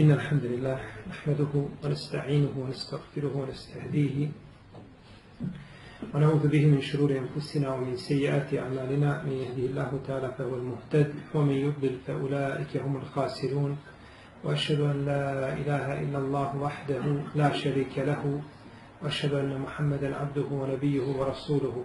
إن الحمد لله نحمده ونستعينه ونستغفره ونستهديه ونعوذ به من شرور أنفسنا ومن سيئات أعمالنا. من يهده الله تعالى فهو المهتد ومن يضلل فأولئك هم الخاسرون. وأشهد أن لا إله إلا الله وحده لا شريك له وأشهد أن محمدا عبده ونبيه ورسوله.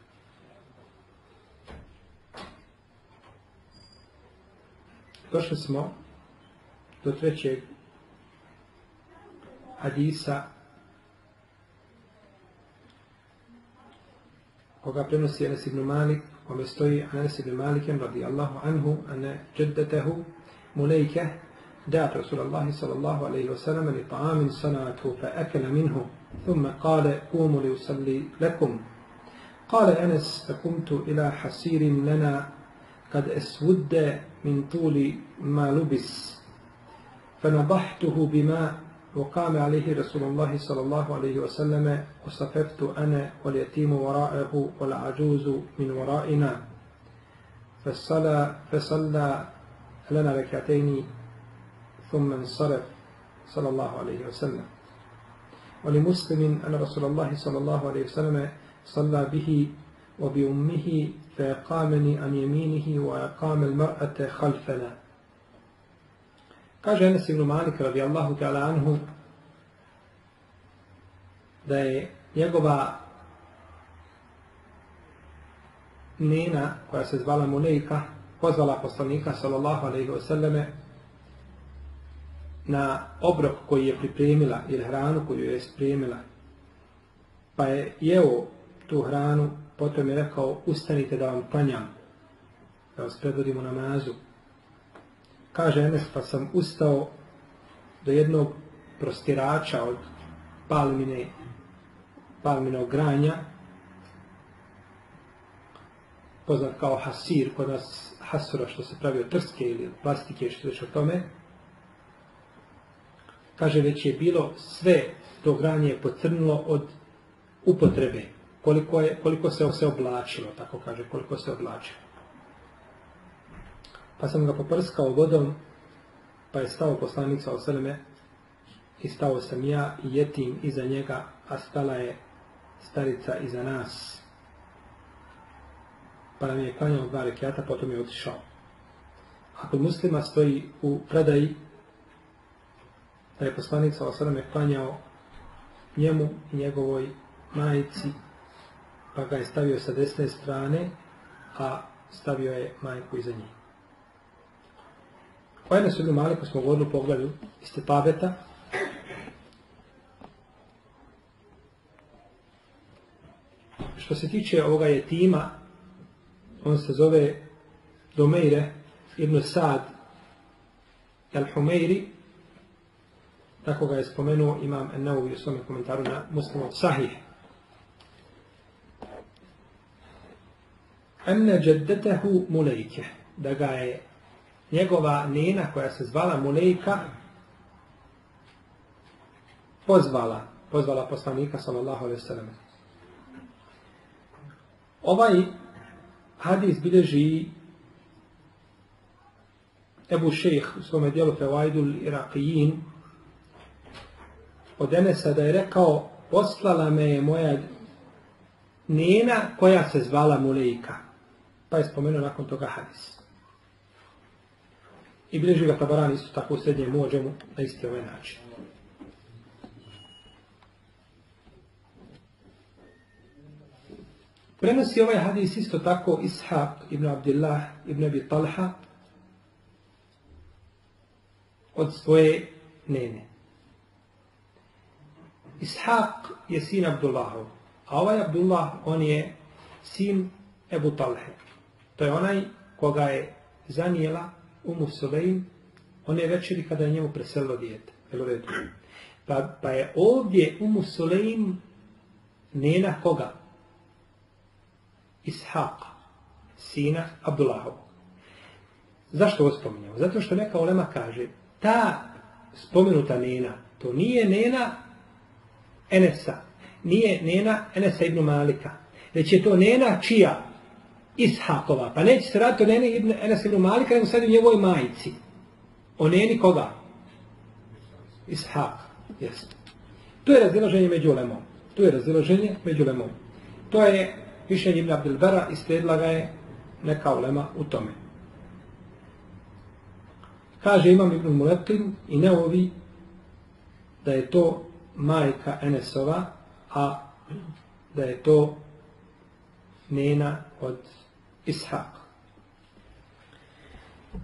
Došli smo do trećeg hadisa koga prenosi Anas ibn Malik kome stoji Anas ibn Malikem radi Allahu anhu ane džeddetehu mulejke دعت رسول الله صلى الله عليه وسلم لطعام صنعته فأكل منه ثم قال قوموا ليصلي لكم قال أنس فقمت إلى حسير لنا قد أسود من طول ما لبس فنضحته بماء وقام عليه رسول الله صلى الله عليه وسلم وصففت أنا واليتيم وراءه والعجوز من ورائنا. فصلى, فصلى لنا ركعتين ثم انصرف صلى الله عليه وسلم. ولمسلم أن رسول الله صلى الله عليه وسلم صلى به وبأمه فقامني عن يمينه وقام المرأة خلفنا Kaže Enes ibn Malik radijallahu ta'ala anhu da je njegova nena koja se zvala Munejka pozvala poslanika sallallahu alaihi wasallame na obrok koji je pripremila ili hranu koju je spremila pa je jeo tu hranu potom je rekao ustanite da vam klanjam da vas predvodimo namazu. Kaže Enes pa sam ustao do jednog prostirača od palmine palminog granja poznat kao hasir kod nas hasura što se pravi od trske ili od plastike što već o tome. Kaže već je bilo sve to granje je od upotrebe koliko, je, koliko se se oblačilo, tako kaže, koliko se oblačilo. Pa sam ga poprskao vodom, pa je stao poslanik sa oseleme i stao sam ja i jetim iza njega, a stala je starica iza nas. Pa nam je klanjao dva rekiata, potom je otišao. A kod muslima stoji u predaji da je poslanik sa oseleme klanjao njemu i njegovoj majici pa ga je stavio sa desne strane, a stavio je majku iza njih. O jedne su Maliku smo govorili u pogledu istepaveta. Što se tiče ovoga jetima, on se zove Domeire ibn Sad al-Humeiri, tako ga je spomenuo imam Ennaovi u svome komentaru na muslimov sahih. Enne džeddetehu mulejke, da ga je njegova nena koja se zvala Mulejka pozvala, pozvala poslanika sallallahu alaihi sallam. Ovaj hadis bilježi Ebu Šejh u svome dijelu Fevajdul Iraqijin od Enesa da je rekao poslala me je moja nena koja se zvala Mulejka. Pa je spomenuo nakon toga hadis. I bilježi ga Tabaran isto tako u srednjem mođemu na isti ovaj način. Prenosi ovaj hadis isto tako Ishaq ibn Abdillah ibn Abi Talha od svoje nene. Ishak je sin Abdullahov, a ovaj Abdullah, on je sin Ebu Talhe. To je onaj koga je zanijela Umu Suleim one večeri kada je njemu preselilo dijete. Pa, pa je ovdje Umu Suleim nena koga? Ishaqa, sina Abdullahovog. Zašto ovo spominjamo? Zato što neka olema kaže, ta spomenuta nena, to nije nena Enesa, nije nena Enesa ibn Malika, već je to nena čija? Ishakova. Pa neće se raditi o neni ibn Enesa ibn Malika, nego sad u njegovoj majici. O neni koga? Ishak. Jeste. To je razilaženje među lemom. To je razilaženje među lemom. To je mišljenje Ibn Abdelbera i slijedila ga je neka ulema u tome. Kaže Imam Ibn Muletin i Neovi da je to majka Enesova, a da je to nena od Ishaq.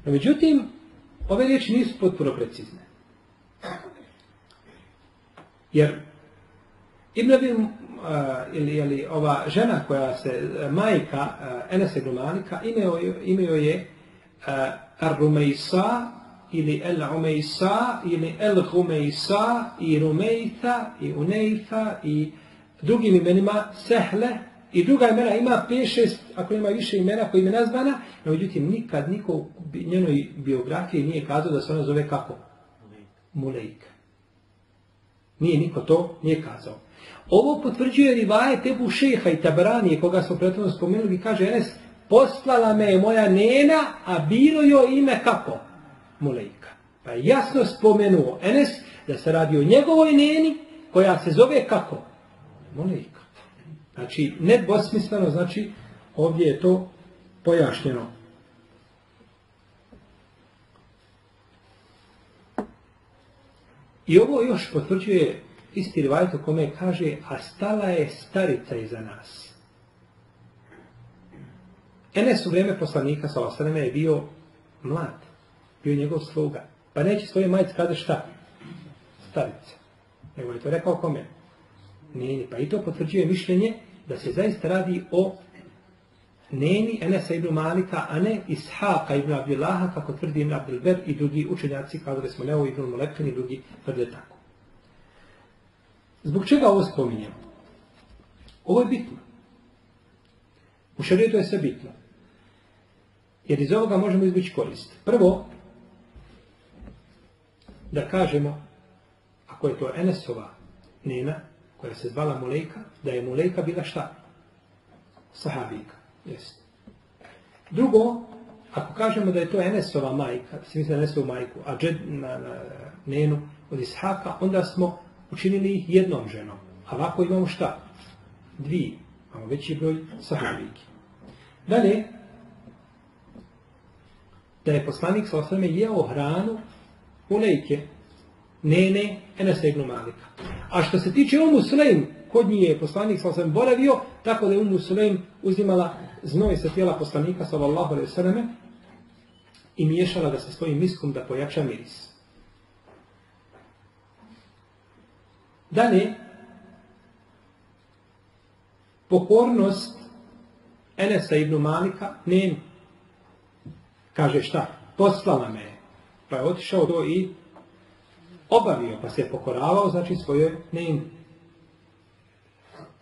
No, međutim, ove riječi nisu potpuno precizne. Jer Ibn Abi, uh, ili, ili ova žena koja se, uh, majka uh, Enes ibn Malika, imeo, je uh, Ar-Rumejsa ili El-Umejsa ili El-Humejsa i Rumejta i Unejfa i drugim imenima Sehle i druga imena ima 5-6, ako ima više imena koji ime nazvana, no međutim nikad niko u njenoj biografiji nije kazao da se ona zove kako? Mulejka. Nije niko to nije kazao. Ovo potvrđuje rivaje Tebu Šeha i Tabaranije, koga smo prethodno spomenuli, kaže Enes, poslala me je moja nena, a bilo joj ime kako? Mulejka. Pa je jasno spomenuo Enes da se radi o njegovoj neni, koja se zove kako? Mulejka. Znači, nedvosmisleno, znači, ovdje je to pojašnjeno. I ovo još potvrđuje isti rivajt kome kaže, a stala je starica iza nas. Enes u vrijeme poslanika Salasaleme je bio mlad, bio njegov sluga. Pa neće svoje majice kada šta? Starica. Nego je to rekao kome? Nije, pa i to potvrđuje mišljenje da se zaista radi o neni Enesa ibn Malika, a ne Ishaqa ibn Abdillaha, kako tvrdi ibn Abdilber i drugi učenjaci, kao da smo Neo ibn Molekin i drugi tvrde tako. Zbog čega ovo spominjem? Ovo je bitno. U šarijetu je sve bitno. Jer iz ovoga možemo izvući korist. Prvo, da kažemo, ako je to Enesova nena, koja se zvala Mulejka, da je Mulejka bila šta? Sahabika. Jest. Drugo, ako kažemo da je to Enesova majka, se misli Enesovu majku, a džed na, na nenu od Ishaka, onda smo učinili jednom ženom. A ovako imamo šta? Dvije. Imamo veći broj sahabiki. Dalje, da je poslanik sa osvrame jeo hranu Mulejke, nene Enesa ibn Malika. A što se tiče Umu Sulejm, kod njih je poslanik sa osvrame boravio, tako da je Umu Sulejm uzimala znoj sa tijela poslanika sallallahu alaihi sallam i miješala ga sa svojim miskom da pojača miris. Dalje, pokornost Enesa ibn Malika, ne kaže šta? Poslala me Pa je otišao do i obavio, pa se pokoravao, znači svoje ne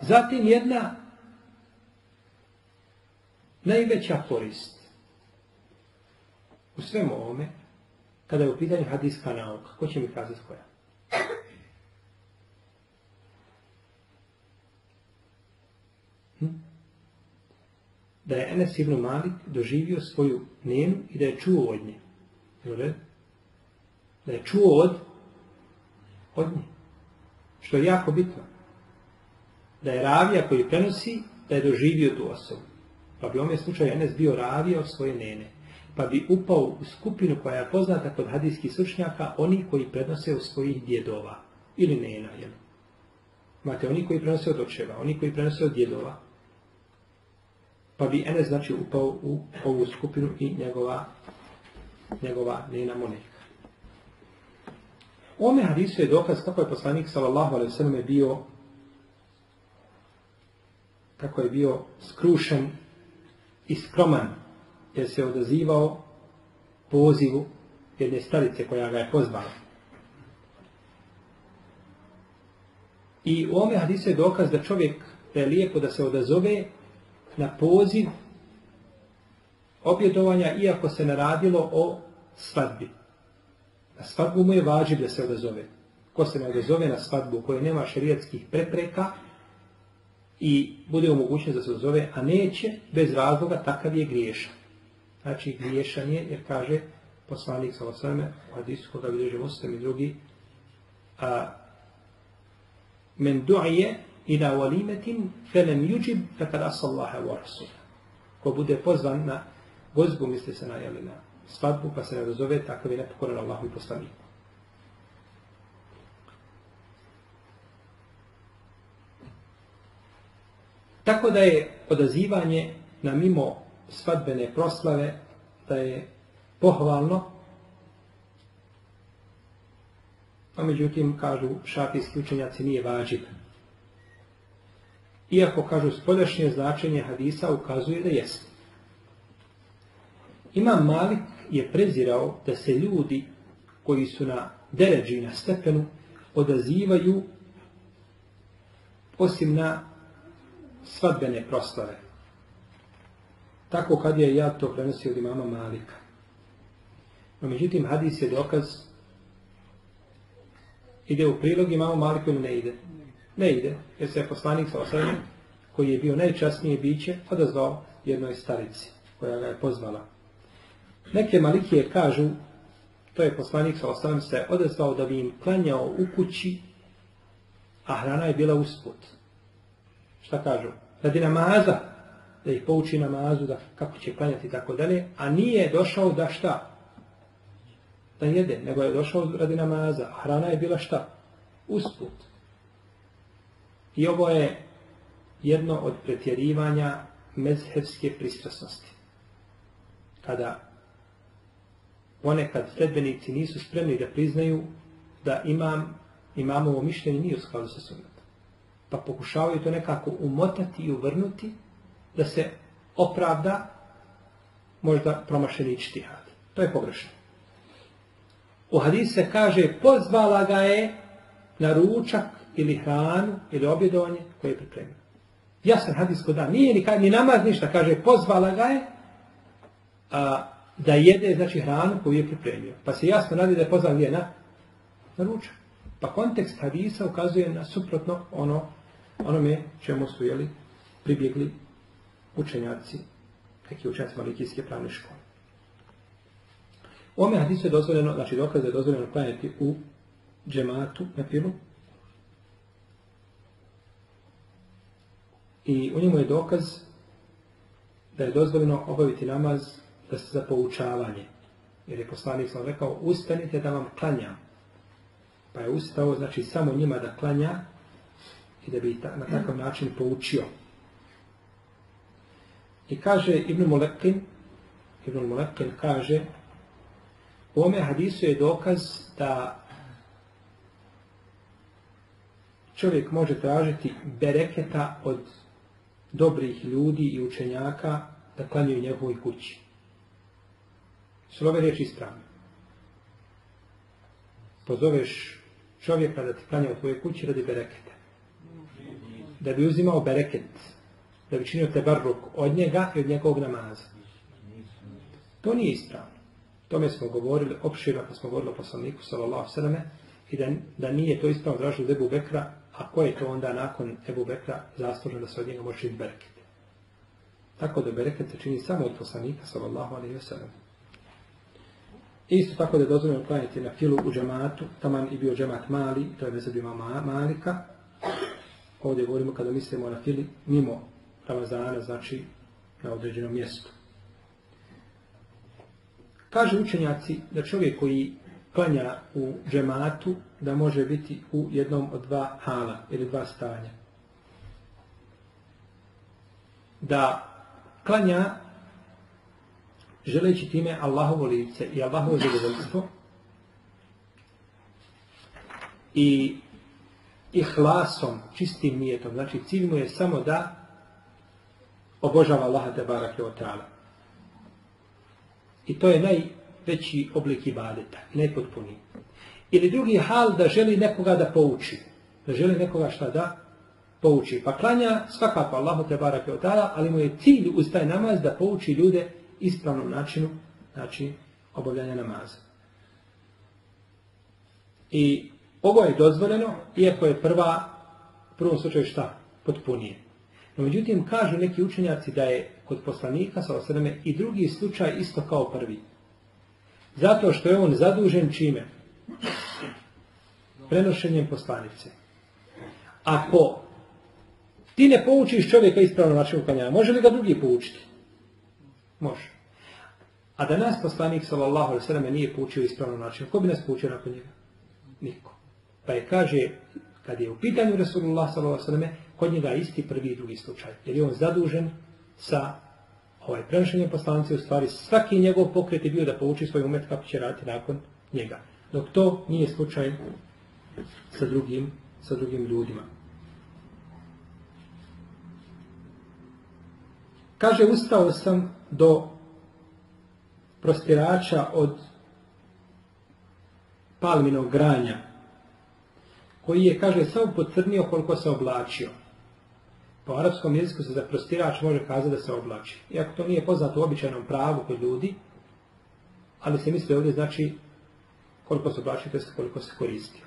Zatim jedna najveća korist u svemu ovome, kada je u pitanju hadijska nauka, ko će mi kazati koja? Hm? Da je Enes ibn Malik doživio svoju nenu i da je čuo od nje. Da je čuo od, od nje. Što je jako bitno. Da je ravija koji prenosi, da je doživio tu osobu. Pa bi u ovom slučaju Enes bio ravija od svoje nene. Pa bi upao u skupinu koja je poznata kod hadijskih slučnjaka, oni koji prenose u svojih djedova. Ili nena, jel? Imate oni koji prenose od očeva, oni koji prenose od djedova. Pa bi Enes znači upao u ovu skupinu i njegova, njegova nena moneka. Ome hadisu je dokaz kako je poslanik sallallahu alaihi sallam bio kako je bio skrušen i skroman jer se odazivao pozivu jedne starice koja ga je pozvala. I u ome hadisu je dokaz da čovjek da je lijepo da se odazove na poziv objedovanja iako se naradilo o svadbi. Na svadbu mu je vađiv da se odazove. Ko se ne odazove na svadbu koje nema šerijatskih prepreka i bude u da se odazove, a neće, bez razloga, takav je griješan. Znači, griješan je, jer kaže poslanik sa osvrame, u hadisu koga bilježe muslim i drugi, a, men du'ije ila walimetin felem juđib fekad asallaha wa rasul. Ko bude pozvan na gozbu, misli se na, jeli, na svadbu, pa se ne dozove, takav je nepokoran Allahu i poslaniku. Tako da je odazivanje na mimo svadbene proslave, da je pohvalno, a međutim, kažu šafijski učenjaci, nije važiv. Iako, kažu, spoljašnje značenje hadisa ukazuje da jeste. Imam Malik je prezirao da se ljudi koji su na deređi, na stepenu, odazivaju osim na svadbene proslave. Tako kad je ja to prenosio od imama Malika. No, međutim, hadis je dokaz ide u prilog imamo Maliku ili ne ide? Ne ide, jer se je poslanik sa osadom, koji je bio najčasnije biće, odazvao jednoj starici, koja ga je pozvala. Neke malikije kažu, to je poslanik sa osadom se odazvao da bi im klanjao u kući, a hrana je bila usput. Šta kažu? Radi namaza, da ih pouči namazu, da kako će klanjati i tako dalje, a nije došao da šta? Da jede, nego je došao radi namaza, a hrana je bila šta? Usput. I ovo je jedno od pretjerivanja mezhevske pristrasnosti. Kada ponekad sredbenici nisu spremni da priznaju da imam, imamovo mišljenje nije u skladu sa sunnetom. Pa pokušavaju to nekako umotati i uvrnuti da se opravda možda promašeni čtihad. To je pogrešno. U hadisu se kaže pozvala ga je na ručak ili hranu ili objedovanje koje je pripremio. Jasan hadis kod da nije ni, ni namaz ništa, kaže pozvala ga je a, da jede znači hranu koju je pripremio. Pa se jasno radi da je pozvala je na, na ručak. Pa kontekst hadisa ukazuje na suprotno ono onome čemu su jeli, pribjegli učenjaci, neki učenjaci malikijske pravne škole. Ome hadisu je dozvoljeno, znači dokaz je dozvoljeno klanjati u džematu na filu. I u njemu je dokaz da je dozvoljeno obaviti namaz da se za poučavanje. Jer je poslanik sam rekao, ustanite da vam klanjam. Pa je ustao, znači, samo njima da klanja i da bi na takav način poučio. I kaže Ibn Mulekin, Ibn Mulekin kaže, u ome hadisu je dokaz da čovjek može tražiti bereketa od dobrih ljudi i učenjaka da klanjuju njegovoj kući. Su ove riječi ispravne? Pozoveš čovjeka da ti klanja u tvojoj kući radi bereketa. Da bi uzimao bereket da bi činio tebarruk od njega i od njegovog namaza. To nije ispravno. Tome smo govorili opširno kad smo govorili o poslaniku sallallahu sallam i da, da nije to ispravno dražilo od Ebu Bekra, a ko je to onda nakon Ebu Bekra zaslužno da se od njega može činiti bereket. Tako da bereket se čini samo od poslanika sallallahu alaihi wa sallam. Isto tako da je dozvoljeno klanjati na filu u džematu, taman i bio džemat mali, to je vezad ima malika. Ovdje govorimo kada mislimo na fili mimo Ramazana, znači na određenom mjestu. Kaže učenjaci da čovjek koji klanja u džematu, da može biti u jednom od dva hala ili dva stanja. Da klanja želeći time Allahovo lice i Allahovo zadovoljstvo i ihlasom, čistim nijetom. Znači cilj mu je samo da obožava Allaha te barake. I to je najveći oblik ibadeta, najpotpuniji. Ili drugi hal da želi nekoga da pouči. Da želi nekoga šta da pouči. Pa klanja svakako Allahu te barake ali mu je cilj uz taj namaz da pouči ljude ispravnom načinu, znači obavljanja namaza. I ovo je dozvoljeno, iako je prva, u prvom slučaju šta? Potpunije. No, međutim, kažu neki učenjaci da je kod poslanika, sa osreme, i drugi slučaj isto kao prvi. Zato što je on zadužen čime? Prenošenjem poslanice. Ako ti ne poučiš čovjeka ispravno načinu može li ga drugi poučiti? Može. A da nas poslanik sallallahu alejhi ve selleme nije poučio ispravno način, ko bi nas poučio nakon njega? Niko. Pa je kaže kad je u pitanju Rasulullah sallallahu alejhi ve kod njega isti prvi i drugi slučaj. Jer je on zadužen sa ovaj prenošenjem poslanice u stvari svaki njegov pokret je bio da pouči svoj umet kako će raditi nakon njega. Dok to nije slučaj sa drugim, sa drugim ljudima. Kaže, ustao sam do prostirača od palminog granja, koji je, kaže, samo pocrnio koliko se oblačio. Po arapskom jeziku se za prostirač može kazati da se oblači. Iako to nije poznato u običajnom pravu kod ljudi, ali se misli ovdje znači koliko se oblačio, to koliko se koristio.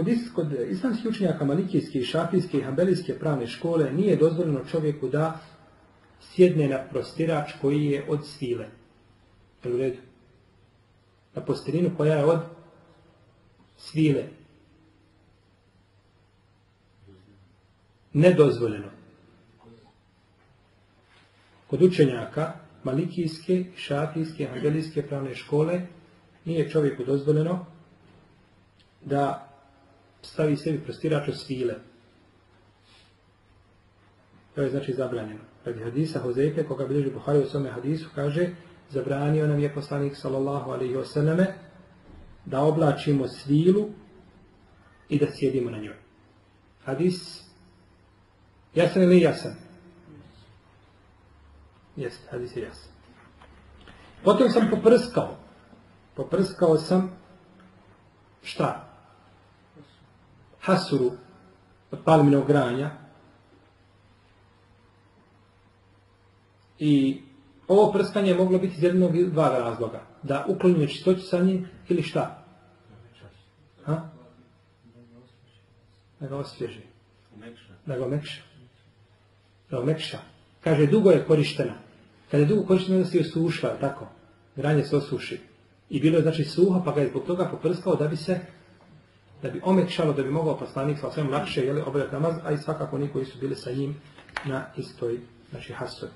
Kod, is, kod islamskih učenjaka malikijske šafijske i hambelijske pravne škole nije dozvoljeno čovjeku da sjedne na prostirač koji je od svile. Je u redu? Na postirinu koja je od svile. Nedozvoljeno. Kod učenjaka malikijske, šafijske, hambelijske pravne škole nije čovjeku dozvoljeno da stavi sebi prostirač od svile. To je znači zabranjeno. Radi hadisa Hozeife, koga bilježi Buhari u svome hadisu, kaže zabranio nam je poslanik sallallahu alaihi wasallame da oblačimo svilu i da sjedimo na njoj. Hadis jasan ili jasan? Jeste, hadis je jasan. Potom sam poprskao. Poprskao sam šta? Hasuru od palminog granja. I ovo prskanje je moglo biti iz jednog dva razloga. Da uklonjuje čistoću sa njim ili šta? Ha? Da ga osvježi. Da ga omekša. Da omekša. Kaže, dugo je korištena. Kada je dugo korištena, da se je osušla, tako? Granje se osuši. I bilo je znači suha, pa ga je zbog toga poprskao da bi se da bi omekšalo, da bi mogao poslanik sa svem lakše jeli, obavljati namaz, a i svakako oni koji su bili sa njim na istoj znači, hasoj.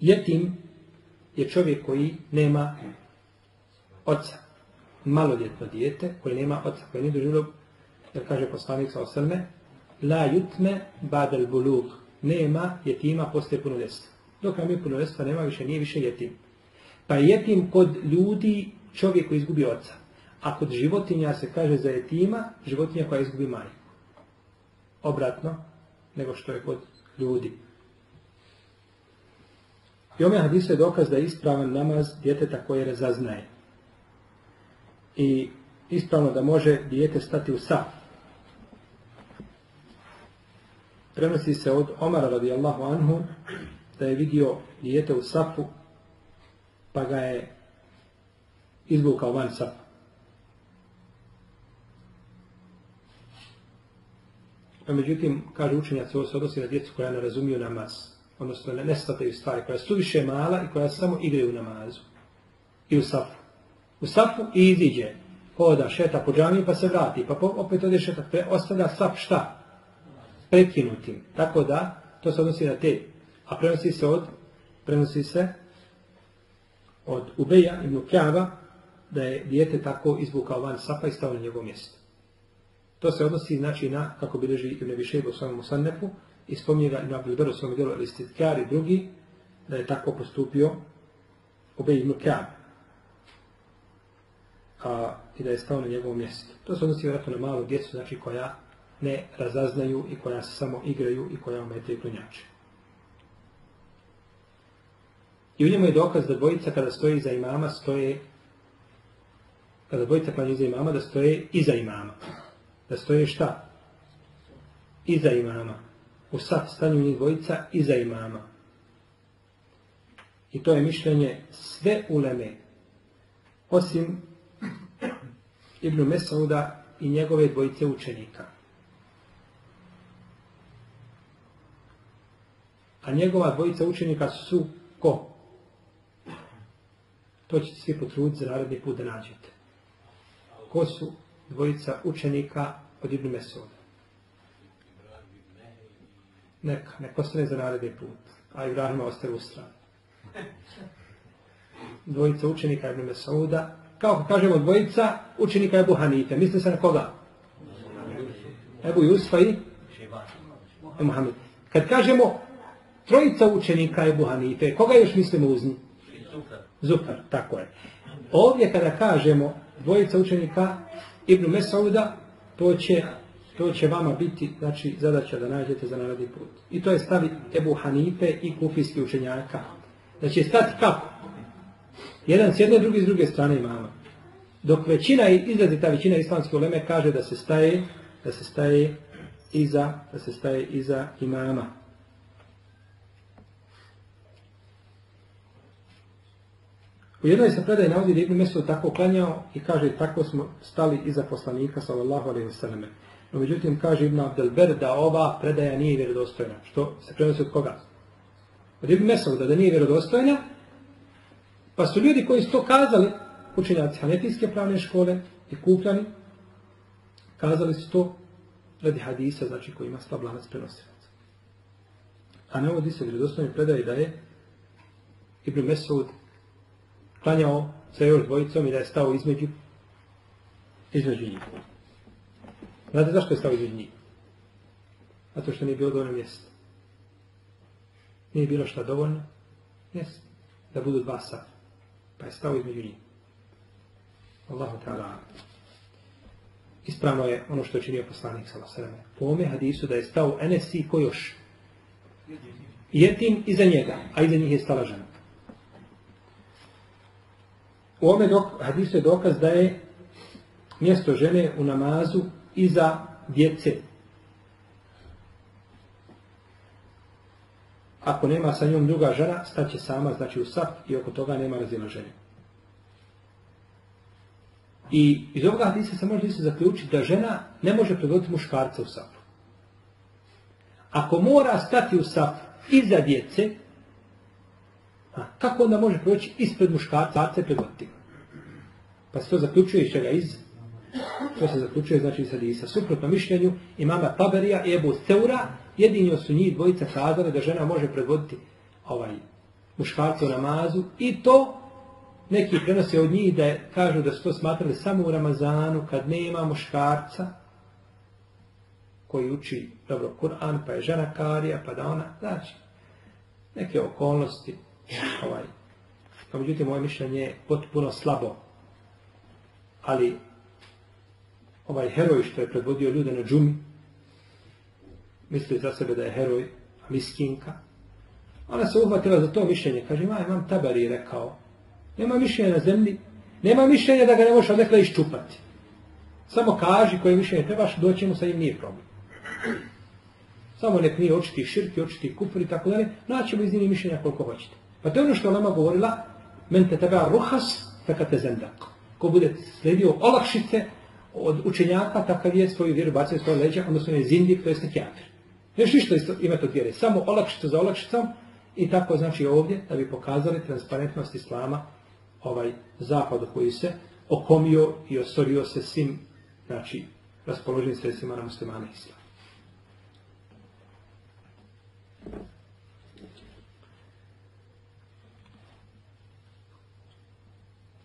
Jetim je čovjek koji nema oca. Maloljetno dijete koje nema oca, koje nije doživio, jer kaže poslanik sa osrme, la jutme badal bulug. Nema jetima poslije punoljestva. Dok nam je punoljestva, nema više, nije više jetim. Pa jetim kod ljudi čovjek koji izgubi oca. A kod životinja se kaže za etima, životinja koja izgubi majku. Obratno, nego što je kod ljudi. I ome hadisu je dokaz da je ispravan namaz djeteta koje razaznaje. I ispravno da može dijete stati u saf. Prenosi se od Omara radijallahu anhu da je vidio dijete u safu pa ga je izvukao van sa. A međutim, kaže učenjac, ovo se odnosi na djecu koja ne razumiju namaz. Odnosno, ne nestataju stvari koja su više mala i koja samo igraju u namazu. I u safu. U safu i iziđe. Hoda, šeta po džamiji pa se vrati. Pa opet ode šeta. Ostavlja saf šta? Prekinutim. Tako da, to se odnosi na te. A prenosi se od, prenosi se od Ubeja ibn Kjava, da je dijete tako izvukao van sapa i stavio na njegovo mjesto. To se odnosi znači na, kako bilježi Ibn Abi u svojom Musannefu, i spominje ga Ibn Abdul u svom djelu i drugi, da je tako postupio Ubej ibn. A, I da je stao na njegovom mjestu. To se odnosi vjerojatno na malu djecu, znači koja ne razaznaju i koja se samo igraju i koja ometaju klonjače. I u njemu je dokaz da dvojica kada stoji iza imama stoje kada dvojica klanja iza imama da stoje iza imama. Da stoje šta? Iza imama. U sad stanju njih dvojica iza imama. I to je mišljenje sve uleme. Osim Ibnu Mesauda i njegove dvojice učenika. A njegova dvojica učenika su ko? To ćete svi potruditi za naredni put da nađete. Ko su dvojica učenika od Ibn Mesuda? Neka, neka ostane za naredni put. A Ibrahima ostaje u stranu. Dvojica učenika Ibn Mesauda. Kao kažemo dvojica učenika Ebu Hanife. Misli se na koga? Ebu Jusfa i Muhammed. Kad kažemo trojica učenika Ebu Hanife, koga još mislimo uz njih? Zufar, tako je. Ovdje kada kažemo dvojica učenika Ibn Mesauda, to će, to će vama biti znači, zadaća da nađete za naredni put. I to je stavi Ebu Hanife i kufijski učenjaka. Da će stati kako? Jedan s jedne, drugi s druge strane imama. Dok većina, izrazita većina islamske uleme kaže da se staje, da se staje iza, da se staje iza imama. U jednoj se predaj navodi da Ibn Mesud tako klanjao i kaže tako smo stali iza poslanika sallallahu alaihi wasallam. No međutim kaže Ibn Abdelber da ova predaja nije vjerodostojna. Što se prenosi od koga? Od Ibn Mesuda da nije vjerodostojna. Pa su ljudi koji su to kazali, učenjaci Hanefijske pravne škole i kupljani, kazali su to radi hadisa, znači koji ima slab lanac. A ne ovdje se vjerodostojno predaje da je Ibn Mesud klanjao sa još dvojicom i da je stao između između njih. Znate zašto je stao između njih? Zato što nije bilo dovoljno mjesta. Nije bilo šta dovoljno? Jes. Da budu dva sata. Pa je stao između njih. Allahu ta'ala. Ispravno je ono što je činio poslanik sallallahu Po ome hadisu da je stao Enesi ko još? Jetim iza njega, a iza njih je stala žena. U ome dok, hadisu je dokaz da je mjesto žene u namazu iza djece. Ako nema sa njom druga žena, staće sama, znači u sap i oko toga nema razilaženja. I iz ovoga hadisa se može se zaključiti da žena ne može predvoditi muškarca u sapu. Ako mora stati u sap iza djece, a kako onda može proći ispred muškarca i predvoditi Pa se to zaključuje iz čega iz? To se zaključuje znači iz hadisa. Suprotno mišljenju imama Taberija i Ebu Teura, jedini su njih dvojica kazali da žena može predvoditi ovaj muškarca u namazu i to neki prenose od njih da kažu da su to smatrali samo u Ramazanu kad nema muškarca koji uči dobro Kur'an, pa je žena karija, pa da ona, znači, neke okolnosti, ovaj, pa međutim, moje mišljenje je potpuno slabo. Ali, ovaj heroj što je predvodio ljude na džumi, misli za sebe da je heroj, miskinka, ona se uhvatila za to mišljenje. Kaže, ma, imam tabari rekao, nema mišljenja na zemlji, nema mišljenja da ga ne možeš odnekle iščupati. Samo kaži koje mišljenje trebaš, doći mu sa njim nije problem. Samo nek nije očiti širki, očiti kufur i tako dalje, naćemo iz njih mišljenja koliko hoćete. Pa to je ono što nama govorila, men te tebe ruhas, taka te zendak. Ko bude slijedio olakšice od učenjaka, takav je svoju vjeru bacio svoje leđa, su ne zindik, to je nekjafir. Još ništa imate od vjere, samo olakšicu za olakšicom i tako znači ovdje da bi pokazali transparentnost Islama ovaj zapad koji se okomio i osorio se svim znači raspoloženim sredstvima na muslimane Islama.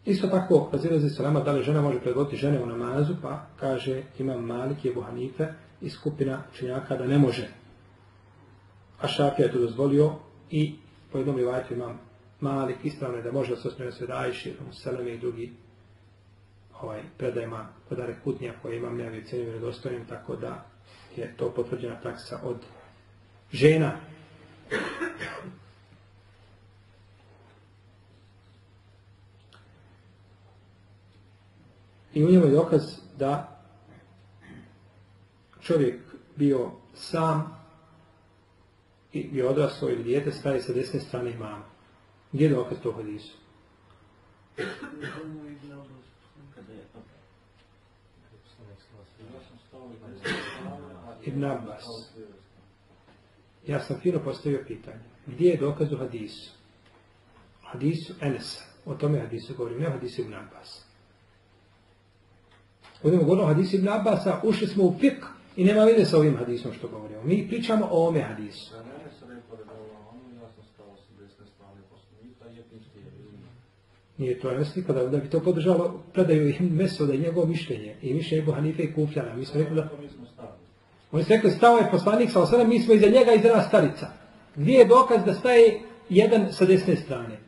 Isto tako, razilazi se nama da li žena može predvoditi žene u namazu, pa kaže imam Malik je Buhanife i skupina činjaka da ne može. A Šafija je to dozvolio i po jednom rivajtu imam Malik, ispravno je da može da se osnovne sve Ajši, Seleme i drugi ovaj, predajma podare kutnija koje imam ja cijenim vjerodostojnim, tako da je to potvrđena praksa od žena. I u njemu je dokaz da čovjek bio sam i bio odraslo ili dijete staje sa desne strane imama. Gdje je dokaz to hadisu? Ibn Abbas. Ja sam fino postavio pitanje. Gdje je dokaz u hadisu? Hadisu Enesa. O tome hadisu govorim, ne hadisu Ibn Abbas. Budemo govoriti o hadisu Ibn Abbasa, ušli smo u fik i nema veze sa ovim hadisom što govorimo. Mi pričamo o ovome hadisu. Nije to Enes nikada, da bi to podržalo, predaju im meso da je njegovo mišljenje i mišljenje Ebu Hanife i Kufljana. Mi smo rekli da... Oni su rekli, stao je poslanik sa osam, mi smo iza njega iza starica. Gdje je dokaz da staje jedan sa desne strane?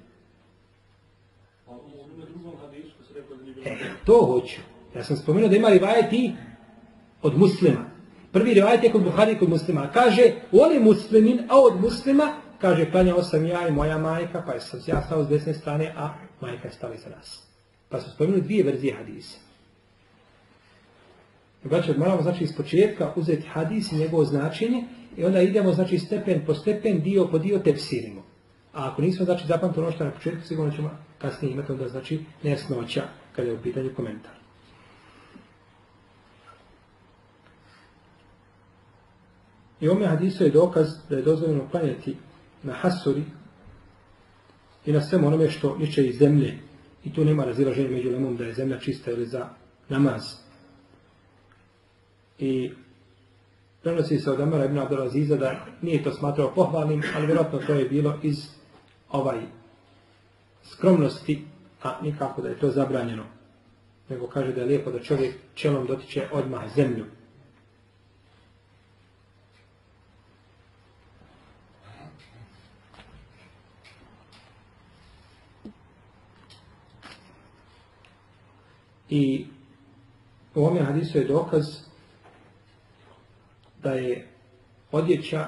E, to hoću. Ja sam spomenuo da ima rivajeti od muslima. Prvi rivajet je kod Buhari kod muslima. Kaže, oli muslimin, a od muslima, kaže, klanjao sam ja i moja majka, pa sam ja stao s desne strane, a majka je stala iza nas. Pa su spomenuli dvije verzije hadisa. Znači, moramo znači iz početka uzeti hadis i njegovo značenje i onda idemo znači stepen po stepen, dio po dio tefsirimo. A ako nismo znači zapamtili ono što na početku, sigurno ćemo kasnije imati onda znači nejasnoća kada je u pitanju komentar. I ome hadisu je dokaz da je dozvoljeno klanjati na hasuri i na svemu onome što niče iz zemlje. I tu nema razilaženja među lemom da je zemlja čista ili za namaz. I prenosi se od Amara ibn Abdelaziza da nije to smatrao pohvalnim, ali vjerojatno to je bilo iz ovaj skromnosti, a nikako da je to zabranjeno. Nego kaže da je lijepo da čovjek čelom dotiče odmah zemlju. I u ovome hadisu je dokaz da je odjeća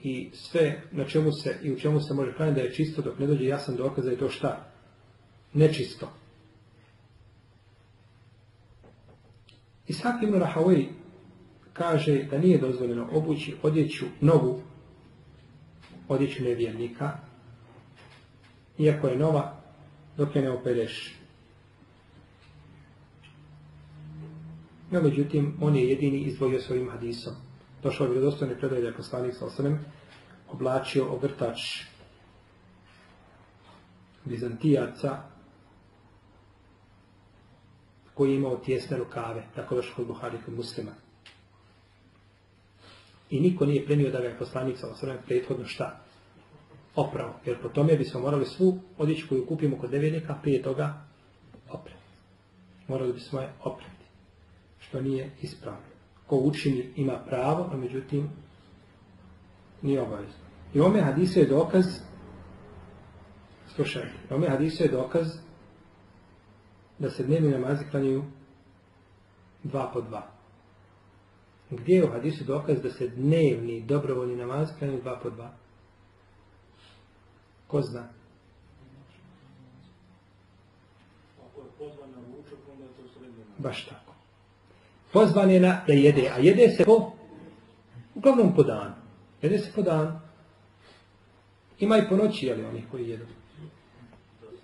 i sve na čemu se i u čemu se može hraniti da je čisto dok ne dođe jasan dokaz da je to šta? Nečisto. I svaki ibn Rahawi kaže da nije dozvoljeno obući odjeću novu odjeću nevjernika iako je nova dok je ne opereš No, međutim, on je jedini izdvojio svojim hadisom. Došao je vjerodostojni predaj da je poslanik sa osanem oblačio ogrtač Bizantijaca koji je imao tjesne rukave, tako došao kod Buhari kod muslima. I niko nije prenio da ga je poslanik sa osanem prethodno šta? Opravo. Jer po tome bismo morali svu odjeću koju kupimo kod nevjernika prije toga oprati. Morali bismo je oprati što nije ispravno. Ko učini ima pravo, a međutim nije obavezno. I ome hadisu je dokaz slušajte, ome hadisu je dokaz da se dnevni namazi klanjuju dva po dva. Gdje je u hadisu dokaz da se dnevni dobrovoljni namaz klanjuju dva po dva? Ko zna? Baš tako pozvan je na da jede, a jede se po, uglavnom po danu. Jede se po danu. Ima i po noći, jeli oni koji jedu.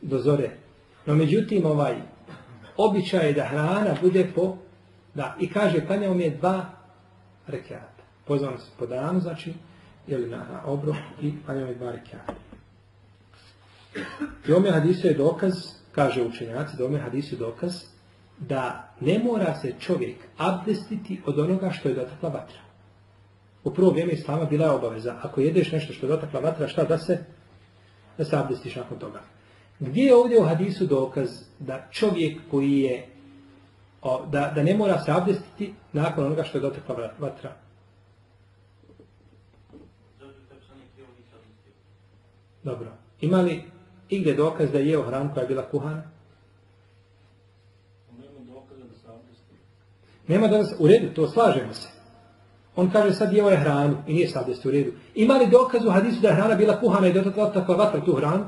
Do zore. No međutim, ovaj, običaj je da hrana bude po, da, i kaže, klanjao mi je dva rekiata. Pozvan se po danu, znači, jeli na, na obrok i klanjao mi je dva rekiata. I ome hadisu je dokaz, kaže učenjaci, da ome hadisu je dokaz da ne mora se čovjek abdestiti od onoga što je dotakla vatra. U prvo vrijeme Islama bila je obaveza. Ako jedeš nešto što je dotakla vatra, šta da se? Da se abdestiš nakon toga. Gdje je ovdje u hadisu dokaz da čovjek koji je, da, da ne mora se abdestiti nakon onoga što je dotekla vatra? Dobro. Ima li igdje dokaz da je jeo hranu koja je bila kuhana? Nema dokaza U redu, to slažemo se. On kaže sad jeo je hranu i nije sad u redu. Ima li dokaz u hadisu da je hrana bila kuhana i dotakla takva vatra tu hranu?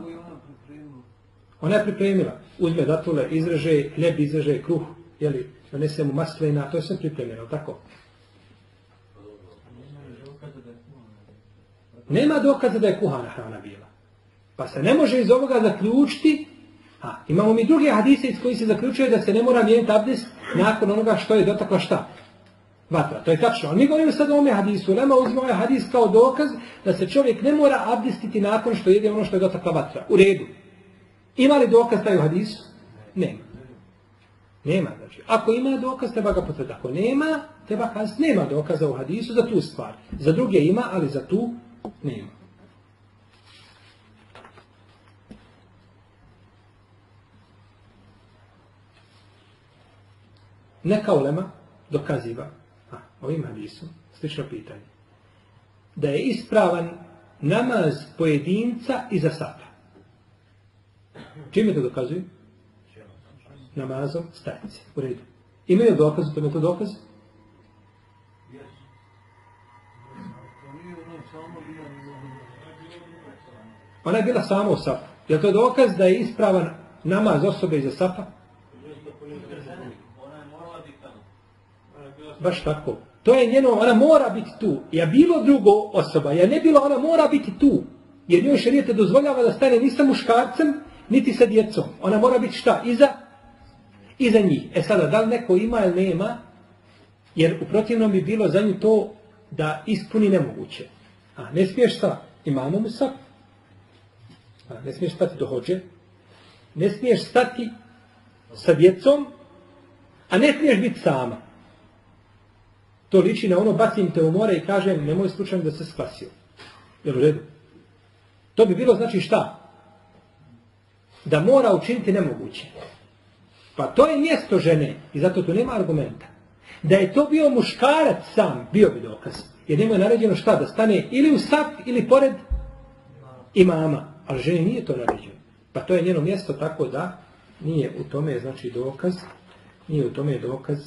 Ona je pripremila. Uzme datule, izreže, hljeb izreže, kruh, jeli, donese mu maslina, to je sve pripremljeno, tako? Nema dokaza da je kuhana hrana bila. Pa se ne može iz ovoga zaključiti, a imamo mi druge hadise iz koji se zaključuje da se ne mora mijeniti abdest nakon onoga što je dotakla šta? Vatra. To je tačno. Mi govorimo sad o ovome hadisu. Lema uzme ovaj hadis kao dokaz da se čovjek ne mora abdestiti nakon što jede ono što je dotakla vatra. U redu. Ima li dokaz taj u hadisu? Nema. Nema. Znači, ako ima dokaz, treba ga potvrditi. Ako nema, treba kazati, nema dokaza u hadisu za tu stvar. Za druge ima, ali za tu nema. Neka ulema dokaziva, a, ovim hadisom, slično pitanje, da je ispravan namaz pojedinca iza sata. Čime to dokazuje? Namazom stajice. U redu. Imaju dokaz, to je to dokaz? Ona je bila samo u sapu. Je to dokaz da je ispravan namaz osobe iza sapa? Baš tako. To je njeno, ona mora biti tu. Ja bilo drugo osoba, ja ne bilo, ona mora biti tu. Jer njoj šarijete dozvoljava da stane ni sa muškarcem, niti sa djecom. Ona mora biti šta? Iza, iza njih. E sada, da li neko ima ili nema? Jer u protivnom bi bilo za nju to da ispuni nemoguće. A ne smiješ šta? Imamo mu sa. A, ne smiješ stati do hođe. Ne smiješ stati sa djecom, a ne smiješ biti sama. To liči na ono, bacim te u more i kažem, nemoj slučajno da se spasio. Jel u redu? To bi bilo znači šta? Da mora učiniti nemoguće. Pa to je mjesto žene i zato tu nema argumenta. Da je to bio muškarac sam, bio bi dokaz. Jer njemu je naređeno šta? Da stane ili u sap ili pored imama. Ali ženi nije to naređeno. Pa to je njeno mjesto tako da nije u tome znači dokaz, nije u tome dokaz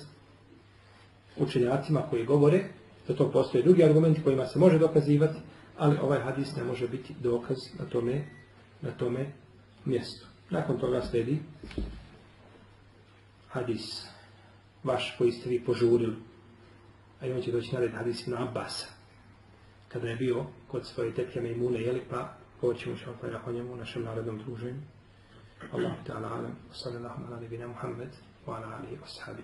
učenjacima koji govore, za to postoje drugi argumenti kojima se može dokazivati, ali ovaj hadis ne može biti dokaz na tome, na tome mjestu. Nakon toga sledi hadis vaš koji ste vi požurili, a on će doći na hadis ibn Abbasa, kada je bio kod svoje tetke Mejmune, jeli pa govorit ćemo što pa o njemu u našem narodnom druženju. Allah ta'ala alam, sallallahu ala nebina Muhammed, wa ala alihi wa sahabi